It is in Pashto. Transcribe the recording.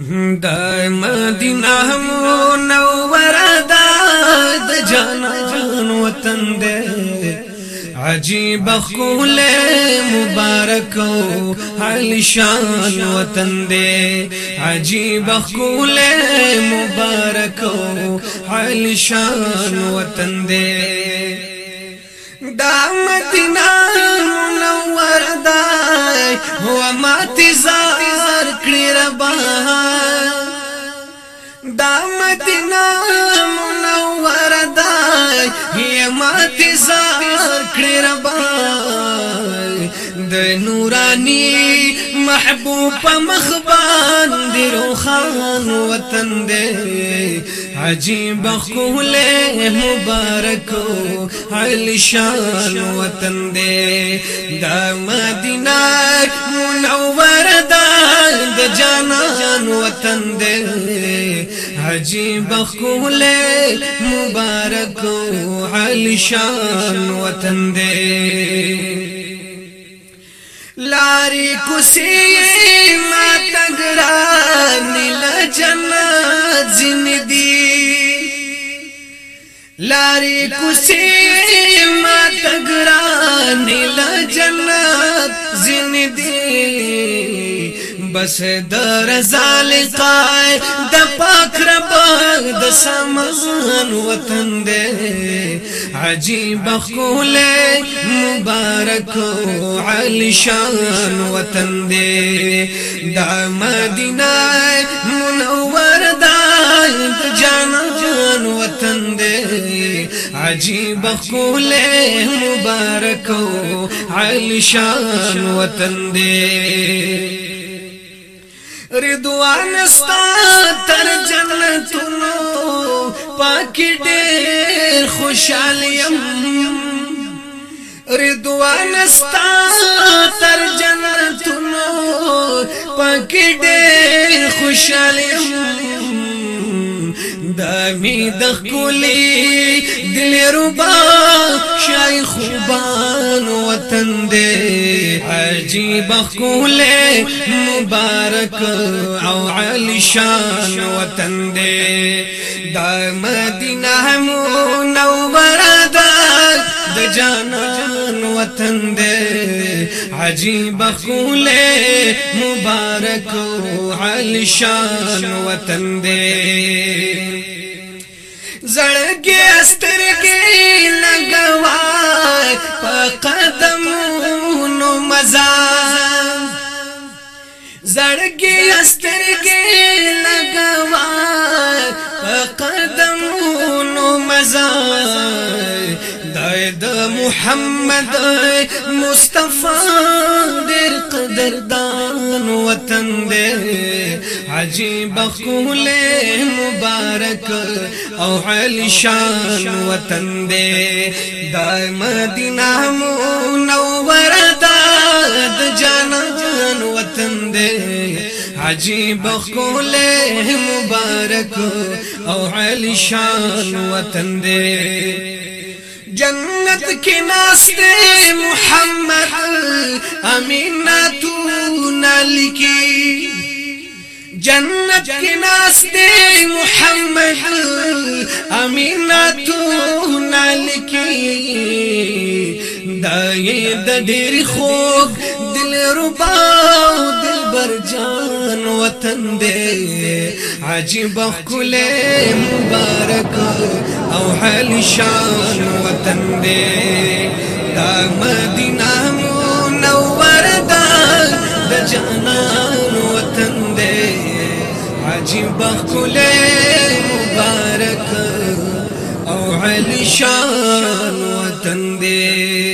د مدینه مو نور دا د جانان وطن دې عجیب خول مبارک او علشان وطن دې عجیب خول مبارک او علشان وطن دې دا مدینه مدينة منوره ده هي ماته زار د نورانی محبوب مخبان ديرو خان وطن دی عجیب خول مبارک علی شان وطن دی دا مدینه منوره ده عجیب خول مبارک علی شان وطن دې لاری کوسی ما تګران لجنت زندگی لاری کوسی ما تګران لجنت زندگی بس در زال قائد د د سامان وطن دې عجیب خول مبارک علی شان وطن دې دا مدینه منور دا جانان وطن دې عجیب خول مبارک علی شان وطن دې رضوان ستا تر جنتونو پاکی ډېر خوشحال یم رضوان ستا تر جنتونو پاکی ډېر خوشحال یم دا می د خولي دل ربا عجیب خول مبارک او علی شان وطن دې دا مدینه مو نو بردا د جانان وطن دې عجیب خول مبارک او علی شان وطن دې زړګي استرګي لګوا په قدمو مزا زړګي استرګي لګوا قدمونو مزا د محمد مصطفی در قدردان وطن دې عجیب خول مبارک او علی شان وطن دې د مدینه مو نور جانان وطن دې عجیب خول مبارک او علی شان وطن دې جنت کې ناشته محمد امینتون لکی جنت کې ناشته محمد امینتون لکی دای د ډېر خوږ دل ربا او دلبر جان وطن دې عجیب خل مبارک او حل شان وطن دې دا مدینه منور دا د جانان وطن دې عجیب خل مبارک او حل شان وطن دې